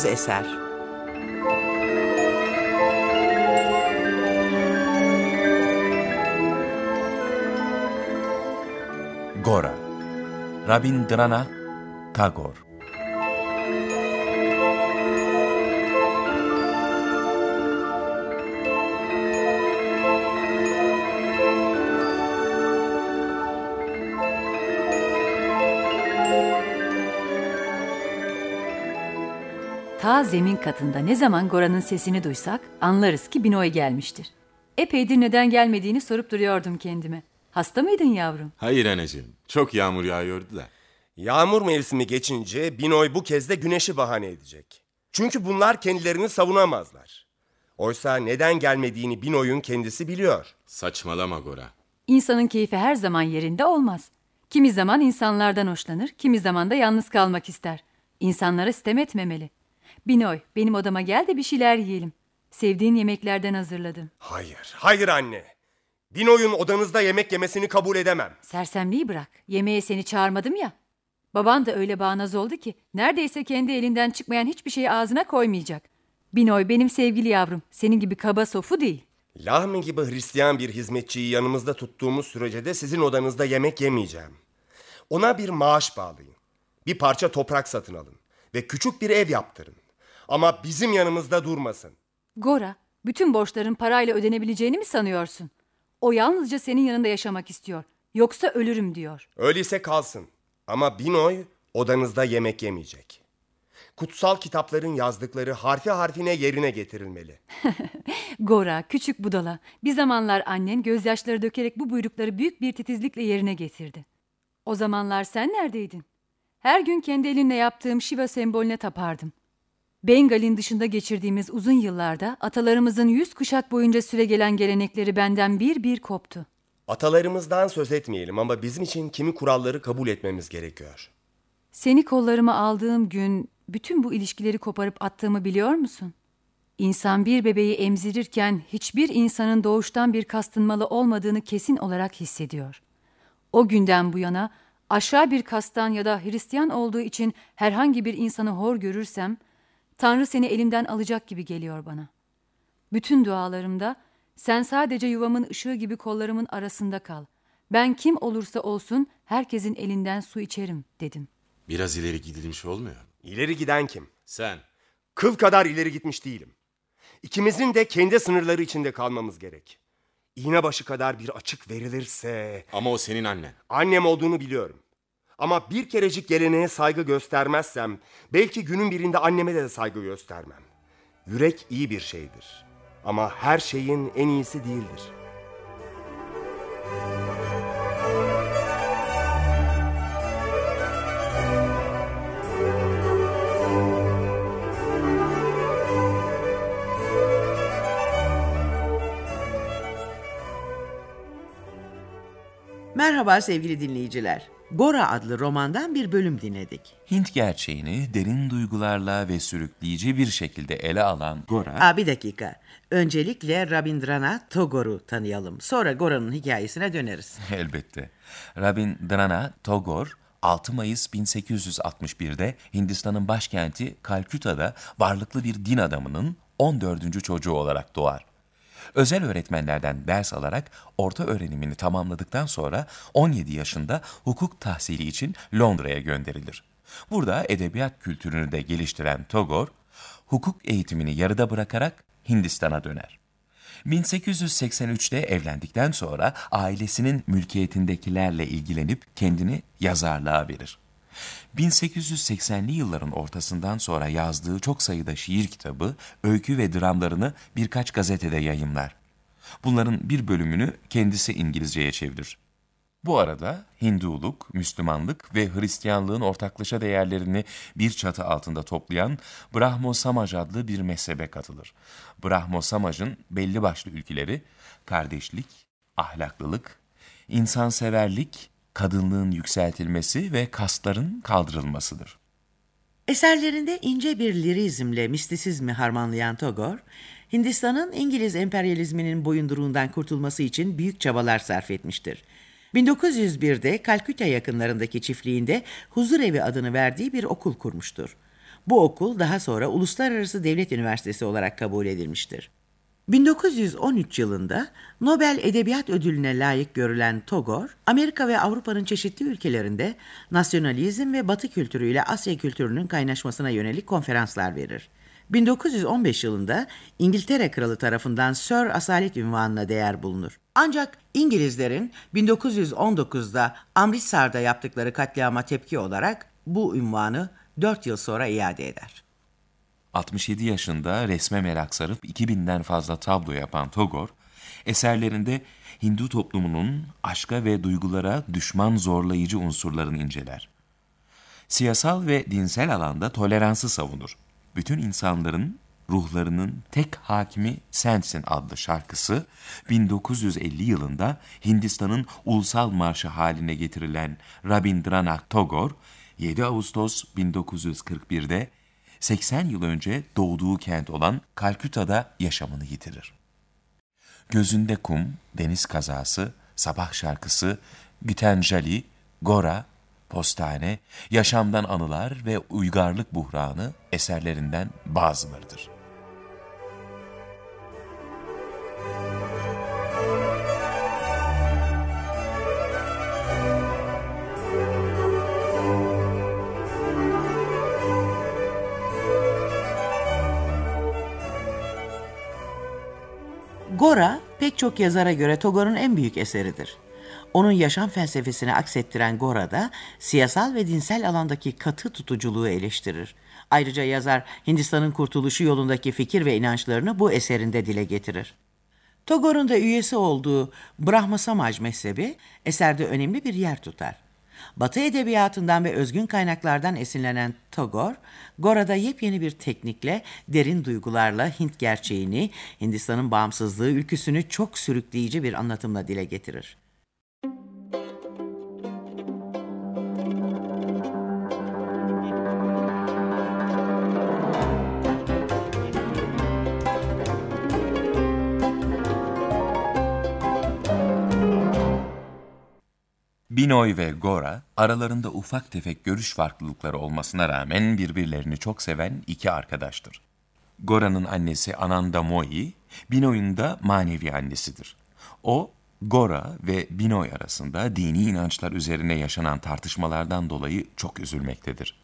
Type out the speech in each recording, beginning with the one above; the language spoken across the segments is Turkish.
Bağımsız eser. Gora Rabindranath Tagore Ta zemin katında ne zaman Gora'nın sesini duysak anlarız ki Binoy gelmiştir. Epeydir neden gelmediğini sorup duruyordum kendime. Hasta mıydın yavrum? Hayır anneciğim. Çok yağmur yağıyordu da. Yağmur mevsimi geçince Binoy bu kez de güneşi bahane edecek. Çünkü bunlar kendilerini savunamazlar. Oysa neden gelmediğini Binoy'un kendisi biliyor. Saçmalama Gora. İnsanın keyfi her zaman yerinde olmaz. Kimi zaman insanlardan hoşlanır, kimi zaman da yalnız kalmak ister. İnsanlara sitem etmemeli. Binoy, benim odama gel de bir şeyler yiyelim. Sevdiğin yemeklerden hazırladım. Hayır, hayır anne. Binoy'un odanızda yemek yemesini kabul edemem. Sersemliği bırak. Yemeğe seni çağırmadım ya. Baban da öyle bağnaz oldu ki neredeyse kendi elinden çıkmayan hiçbir şeyi ağzına koymayacak. Binoy benim sevgili yavrum. Senin gibi kaba sofu değil. Lahmi gibi Hristiyan bir hizmetçiyi yanımızda tuttuğumuz sürece de sizin odanızda yemek yemeyeceğim. Ona bir maaş bağlayın. Bir parça toprak satın alın. Ve küçük bir ev yaptırın. Ama bizim yanımızda durmasın. Gora, bütün borçların parayla ödenebileceğini mi sanıyorsun? O yalnızca senin yanında yaşamak istiyor. Yoksa ölürüm diyor. Öyleyse kalsın. Ama Binoy odanızda yemek yemeyecek. Kutsal kitapların yazdıkları harfi harfine yerine getirilmeli. Gora, küçük budala. Bir zamanlar annen gözyaşları dökerek bu buyrukları büyük bir titizlikle yerine getirdi. O zamanlar sen neredeydin? Her gün kendi elinle yaptığım Shiva sembolüne tapardım. Bengal'in dışında geçirdiğimiz uzun yıllarda atalarımızın yüz kuşak boyunca süregelen gelenekleri benden bir bir koptu. Atalarımızdan söz etmeyelim ama bizim için kimi kuralları kabul etmemiz gerekiyor. Seni kollarıma aldığım gün bütün bu ilişkileri koparıp attığımı biliyor musun? İnsan bir bebeği emzirirken hiçbir insanın doğuştan bir kastınmalı olmadığını kesin olarak hissediyor. O günden bu yana aşağı bir kastan ya da Hristiyan olduğu için herhangi bir insanı hor görürsem, Tanrı seni elimden alacak gibi geliyor bana. Bütün dualarımda sen sadece yuvamın ışığı gibi kollarımın arasında kal. Ben kim olursa olsun herkesin elinden su içerim dedim. Biraz ileri gidilmiş olmuyor mu? İleri giden kim? Sen. Kıl kadar ileri gitmiş değilim. İkimizin de kendi sınırları içinde kalmamız gerek. İğne başı kadar bir açık verilirse... Ama o senin annen. Annem olduğunu biliyorum. Ama bir kerecik geleneğe saygı göstermezsem... ...belki günün birinde anneme de saygı göstermem. Yürek iyi bir şeydir. Ama her şeyin en iyisi değildir. Merhaba sevgili dinleyiciler. Gora adlı romandan bir bölüm dinledik. Hint gerçeğini derin duygularla ve sürükleyici bir şekilde ele alan Gora, Aa, bir dakika. Öncelikle Rabindranath Tagore'u tanıyalım. Sonra Gora'nın hikayesine döneriz. elbette. Rabindranath Tagore, 6 Mayıs 1861'de Hindistan'ın başkenti Kalküta'da varlıklı bir din adamının 14. çocuğu olarak doğar. Özel öğretmenlerden ders alarak orta öğrenimini tamamladıktan sonra 17 yaşında hukuk tahsili için Londra'ya gönderilir. Burada edebiyat kültürünü de geliştiren Tagore, hukuk eğitimini yarıda bırakarak Hindistan'a döner. 1883'te evlendikten sonra ailesinin mülkiyetindekilerle ilgilenip kendini yazarlığa verir. 1880'li yılların ortasından sonra yazdığı çok sayıda şiir kitabı, öykü ve dramlarını birkaç gazetede yayımlar. Bunların bir bölümünü kendisi İngilizceye çevirir. Bu arada Hinduluk, Müslümanlık ve Hristiyanlığın ortaklaşa değerlerini bir çatı altında toplayan Brahmo Samaj adlı bir mezhebe katılır. Brahmo Samaj'ın belli başlı ülkeleri kardeşlik, ahlaklılık, insanseverlik, kadınlığın yükseltilmesi ve kastların kaldırılmasıdır. Eserlerinde ince bir lirizmle mistisizmi harmanlayan Tagore, Hindistan'ın İngiliz emperyalizminin boyunduruğundan kurtulması için büyük çabalar sarf etmiştir. 1901'de Kalküta yakınlarındaki çiftliğinde Huzurevi adını verdiği bir okul kurmuştur. Bu okul daha sonra Uluslararası Devlet Üniversitesi olarak kabul edilmiştir. 1913 yılında Nobel Edebiyat Ödülüne layık görülen Togor, Amerika ve Avrupa'nın çeşitli ülkelerinde nasyonalizm ve Batı kültürüyle Asya kültürünün kaynaşmasına yönelik konferanslar verir. 1915 yılında İngiltere Kralı tarafından Sir Asalet ünvanına değer bulunur. Ancak İngilizlerin 1919'da Amritsar'da yaptıkları katliama tepki olarak bu ünvanı 4 yıl sonra iade eder. 67 yaşında resme merak sarıp 2000'den fazla tablo yapan Togor, eserlerinde Hindu toplumunun aşka ve duygulara düşman zorlayıcı unsurlarını inceler. Siyasal ve dinsel alanda toleransı savunur. Bütün insanların ruhlarının tek hakimi sensin adlı şarkısı 1950 yılında Hindistan'ın ulusal marşı haline getirilen Rabindranath Tagore 7 Ağustos 1941'de 80 yıl önce doğduğu kent olan Kalküta'da yaşamını yitirir. Gözünde kum, deniz kazası, sabah şarkısı, Gitanjali, Gora, Postane, yaşamdan anılar ve uygarlık buhranı eserlerinden bazılarıdır. Gora pek çok yazara göre Togor'un en büyük eseridir. Onun yaşam felsefesini aksettiren Gora'da siyasal ve dinsel alandaki katı tutuculuğu eleştirir. Ayrıca yazar Hindistan'ın kurtuluşu yolundaki fikir ve inançlarını bu eserinde dile getirir. Tagor'un da üyesi olduğu Brahma Samaj mezhebi eserde önemli bir yer tutar. Batı edebiyatından ve özgün kaynaklardan esinlenen Tagore, Gora'da yepyeni bir teknikle, derin duygularla Hint gerçeğini, Hindistan'ın bağımsızlığı ülküsünü çok sürükleyici bir anlatımla dile getirir. Binoy ve Gora aralarında ufak tefek görüş farklılıkları olmasına rağmen birbirlerini çok seven iki arkadaştır. Gora'nın annesi Ananda Moyi, Binoy'un da manevi annesidir. O, Gora ve Binoy arasında dini inançlar üzerine yaşanan tartışmalardan dolayı çok üzülmektedir.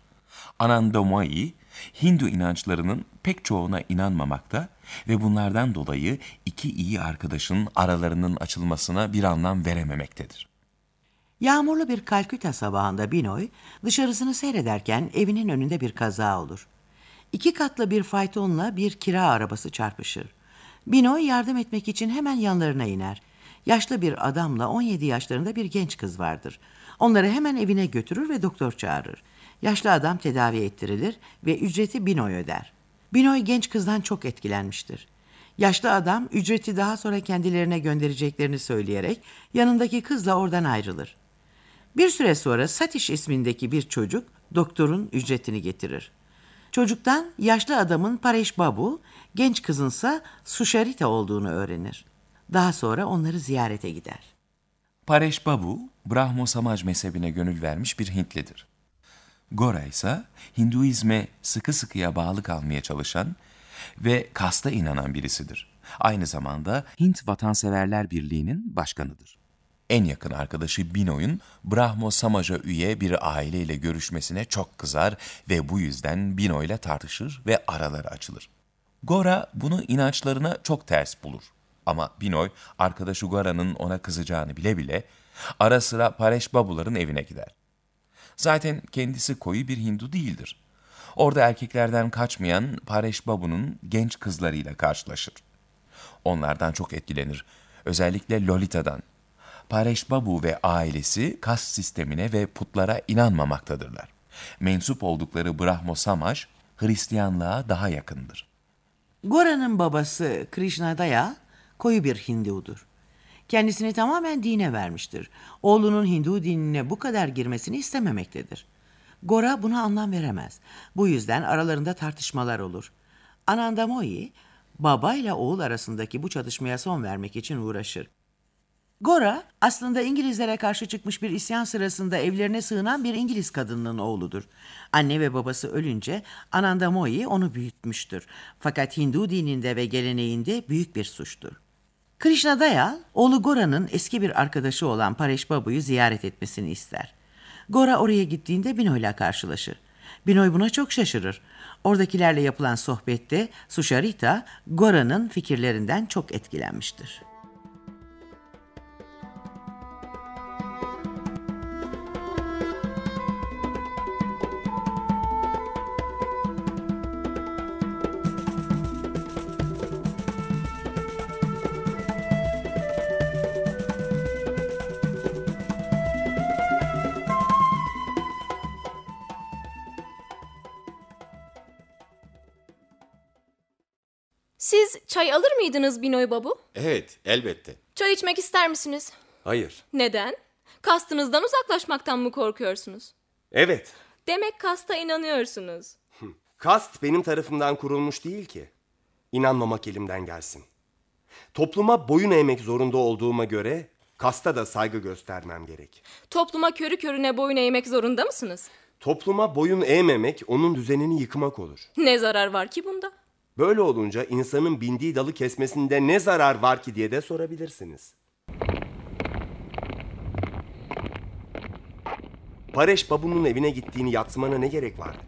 Ananda Moyi, Hindu inançlarının pek çoğuna inanmamakta ve bunlardan dolayı iki iyi arkadaşın aralarının açılmasına bir anlam verememektedir. Yağmurlu bir Kalküta sabahında Binoy dışarısını seyrederken evinin önünde bir kaza olur. İki katlı bir faytonla bir kira arabası çarpışır. Binoy yardım etmek için hemen yanlarına iner. Yaşlı bir adamla 17 yaşlarında bir genç kız vardır. Onları hemen evine götürür ve doktor çağırır. Yaşlı adam tedavi ettirilir ve ücreti Binoy öder. Binoy genç kızdan çok etkilenmiştir. Yaşlı adam ücreti daha sonra kendilerine göndereceklerini söyleyerek yanındaki kızla oradan ayrılır. Bir süre sonra Satish ismindeki bir çocuk doktorun ücretini getirir. Çocuktan yaşlı adamın Paresh Babu, genç kızınsa Susharita olduğunu öğrenir. Daha sonra onları ziyarete gider. Paresh Babu, Brahmo Samaj mezhebine gönül vermiş bir Hintlidir. Gora ise Hinduizme sıkı sıkıya bağlı kalmaya çalışan ve kasta inanan birisidir. Aynı zamanda Hint Vatanseverler Birliği'nin başkanıdır. En yakın arkadaşı Binoy'un Brahmo Samaj'a üye bir aileyle görüşmesine çok kızar ve bu yüzden Binoy'la tartışır ve araları açılır. Gora bunu inançlarına çok ters bulur. Ama Binoy arkadaşı Gora'nın ona kızacağını bile bile ara sıra Paresh Babuların evine gider. Zaten kendisi koyu bir Hindu değildir. Orada erkeklerden kaçmayan Paresh Babu'nun genç kızlarıyla karşılaşır. Onlardan çok etkilenir. Özellikle Lolita'dan. Paresh Babu ve ailesi kas sistemine ve putlara inanmamaktadırlar. Mensup oldukları Brahmo Samaj, Hristiyanlığa daha yakındır. Gora'nın babası Krishna Daya koyu bir Hindudur. Kendisini tamamen dine vermiştir. Oğlunun Hindu dinine bu kadar girmesini istememektedir. Gora buna anlam veremez. Bu yüzden aralarında tartışmalar olur. Anandamoyi baba ile oğul arasındaki bu çatışmaya son vermek için uğraşır. Gora aslında İngilizlere karşı çıkmış bir isyan sırasında evlerine sığınan bir İngiliz kadınının oğludur. Anne ve babası ölünce Ananda Moi onu büyütmüştür. Fakat Hindu dininde ve geleneğinde büyük bir suçtur. Krishna Dayal, oğlu Gora'nın eski bir arkadaşı olan Paresh Babu'yu ziyaret etmesini ister. Gora oraya gittiğinde Binoy ile karşılaşır. Binoy buna çok şaşırır. Oradakilerle yapılan sohbette Susharita, Gora'nın fikirlerinden çok etkilenmiştir. Çay alır mıydınız Binoy Babu? Evet, elbette. Çay içmek ister misiniz? Hayır. Neden? Kastınızdan uzaklaşmaktan mı korkuyorsunuz? Evet. Demek kasta inanıyorsunuz. Kast benim tarafımdan kurulmuş değil ki. İnanmamak elimden gelsin. Topluma boyun eğmek zorunda olduğuma göre kasta da saygı göstermem gerek. Topluma körü körüne boyun eğmek zorunda mısınız? Topluma boyun eğmemek onun düzenini yıkmak olur. Ne zarar var ki bunda? Böyle olunca insanın bindiği dalı kesmesinde ne zarar var ki diye de sorabilirsiniz. Pareş Babu'nun evine gittiğini yatsımana ne gerek vardı?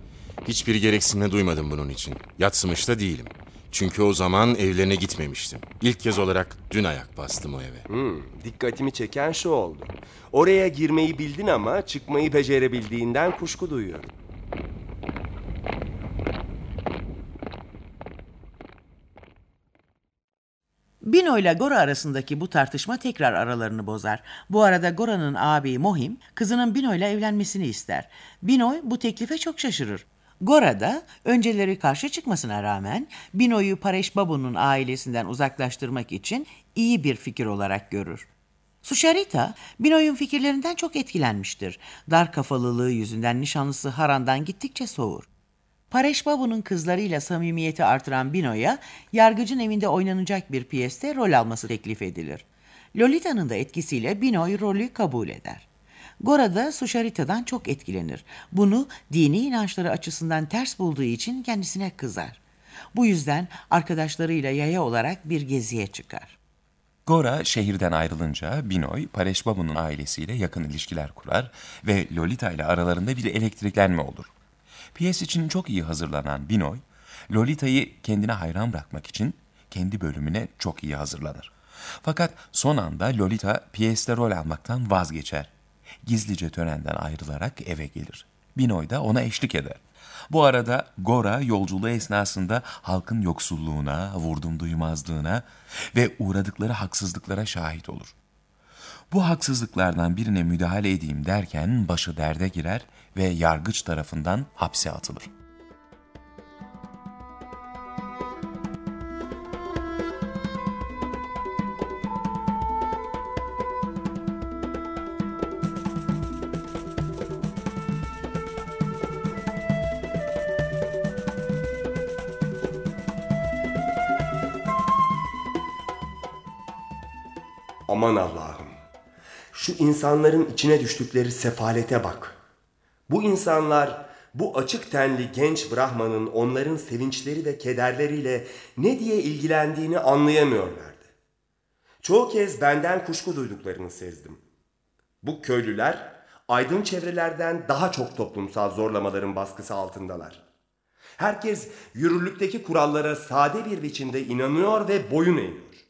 Hiçbir gereksinme duymadım bunun için. Yatsımış da değilim. Çünkü o zaman evlerine gitmemiştim. İlk kez olarak dün ayak bastım o eve. Hmm, dikkatimi çeken şu oldu. Oraya girmeyi bildin ama çıkmayı becerebildiğinden kuşku duyuyorum. Bino ile Gora arasındaki bu tartışma tekrar aralarını bozar. Bu arada Gora'nın ağabeyi Mohim kızının Bino ile evlenmesini ister. Binoy bu teklife çok şaşırır. Gora da önceleri karşı çıkmasına rağmen Bino'yu Paresh Babu'nun ailesinden uzaklaştırmak için iyi bir fikir olarak görür. Susharita, Binoy'un fikirlerinden çok etkilenmiştir. Dar kafalılığı yüzünden nişanlısı Haran'dan gittikçe soğur. Paresh Babu'nun kızlarıyla samimiyeti artıran Bino'ya yargıcın evinde oynanacak bir piyeste rol alması teklif edilir. Lolita'nın da etkisiyle Binoy rolü kabul eder. Gora da Susharita'dan çok etkilenir. Bunu dini inançları açısından ters bulduğu için kendisine kızar. Bu yüzden arkadaşlarıyla yaya olarak bir geziye çıkar. Gora şehirden ayrılınca Binoy, Paresh Babu'nun ailesiyle yakın ilişkiler kurar ve Lolita ile aralarında bir elektriklenme olur. Piyes için çok iyi hazırlanan Binoy, Lolita'yı kendine hayran bırakmak için kendi bölümüne çok iyi hazırlanır. Fakat son anda Lolita piyeste rol almaktan vazgeçer. Gizlice törenden ayrılarak eve gelir. Binoy da ona eşlik eder. Bu arada Gora yolculuğu esnasında halkın yoksulluğuna, vurdum duymazlığına ve uğradıkları haksızlıklara şahit olur. Bu haksızlıklardan birine müdahale edeyim derken başı derde girer ve yargıç tarafından hapse atılır. Şu insanların içine düştükleri sefalete bak. Bu insanlar bu açık tenli genç Brahman'ın onların sevinçleri ve kederleriyle ne diye ilgilendiğini anlayamıyorlardı. Çoğu kez benden kuşku duyduklarını sezdim. Bu köylüler aydın çevrelerden daha çok toplumsal zorlamaların baskısı altındalar. Herkes yürürlükteki kurallara sade bir biçimde inanıyor ve boyun eğiyor.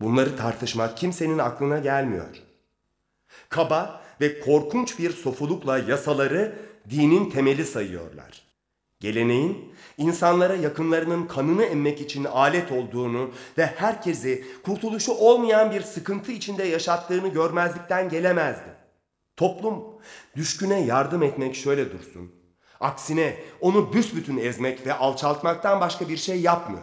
Bunları tartışmak kimsenin aklına gelmiyor. Kaba ve korkunç bir sofulukla yasaları dinin temeli sayıyorlar. Geleneğin insanlara yakınlarının kanını emmek için alet olduğunu ve herkesi kurtuluşu olmayan bir sıkıntı içinde yaşattığını görmezlikten gelemezdi. Toplum düşküne yardım etmek şöyle dursun. Aksine onu büsbütün ezmek ve alçaltmaktan başka bir şey yapmıyor.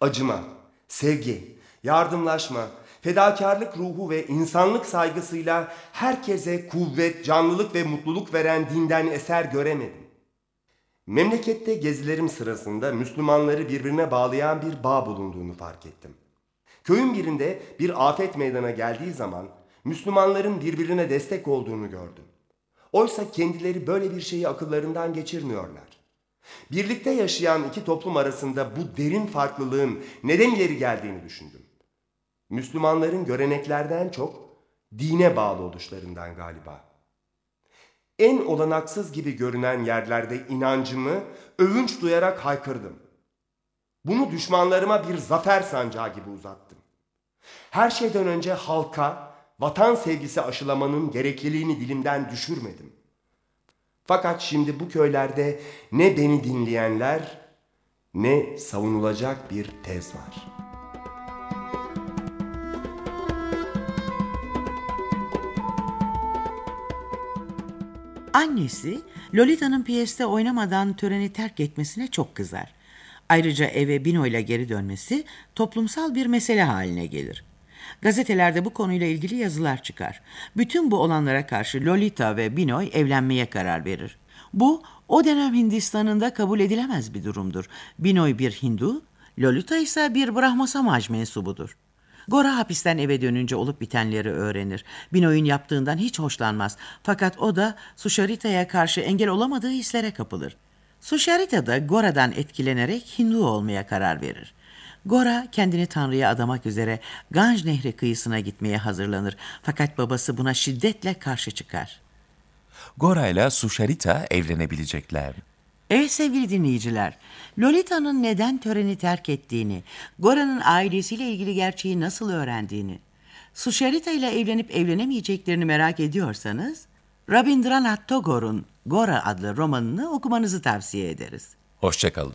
Acıma, sevgi, yardımlaşma, fedakarlık ruhu ve insanlık saygısıyla herkese kuvvet, canlılık ve mutluluk veren dinden eser göremedim. Memlekette gezilerim sırasında Müslümanları birbirine bağlayan bir bağ bulunduğunu fark ettim. Köyün birinde bir afet meydana geldiği zaman Müslümanların birbirine destek olduğunu gördüm. Oysa kendileri böyle bir şeyi akıllarından geçirmiyorlar. Birlikte yaşayan iki toplum arasında bu derin farklılığın neden ileri geldiğini düşündüm. Müslümanların göreneklerden çok dine bağlı oluşlarından galiba. En olanaksız gibi görünen yerlerde inancımı övünç duyarak haykırdım. Bunu düşmanlarıma bir zafer sancağı gibi uzattım. Her şeyden önce halka vatan sevgisi aşılamanın gerekliliğini dilimden düşürmedim. Fakat şimdi bu köylerde ne beni dinleyenler ne savunulacak bir tez var. Annesi Lolita'nın piyeste oynamadan töreni terk etmesine çok kızar. Ayrıca eve Bino ile geri dönmesi toplumsal bir mesele haline gelir. Gazetelerde bu konuyla ilgili yazılar çıkar. Bütün bu olanlara karşı Lolita ve Binoy evlenmeye karar verir. Bu o dönem Hindistan'ında kabul edilemez bir durumdur. Binoy bir Hindu, Lolita ise bir Brahmo Samaj mensubudur. Gora hapisten eve dönünce olup bitenleri öğrenir. Binoy'un yaptığından hiç hoşlanmaz. Fakat o da Susharita'ya karşı engel olamadığı hislere kapılır. Susharita da Gora'dan etkilenerek Hindu olmaya karar verir. Gora kendini Tanrı'ya adamak üzere Ganj Nehri kıyısına gitmeye hazırlanır. Fakat babası buna şiddetle karşı çıkar. Gora ile Susharita evlenebilecekler. Evet sevgili dinleyiciler, Lolita'nın neden töreni terk ettiğini, Gora'nın ailesiyle ilgili gerçeği nasıl öğrendiğini, Susharita ile evlenip evlenemeyeceklerini merak ediyorsanız, Rabindranath Tagore'un Gora adlı romanını okumanızı tavsiye ederiz. Hoşçakalın.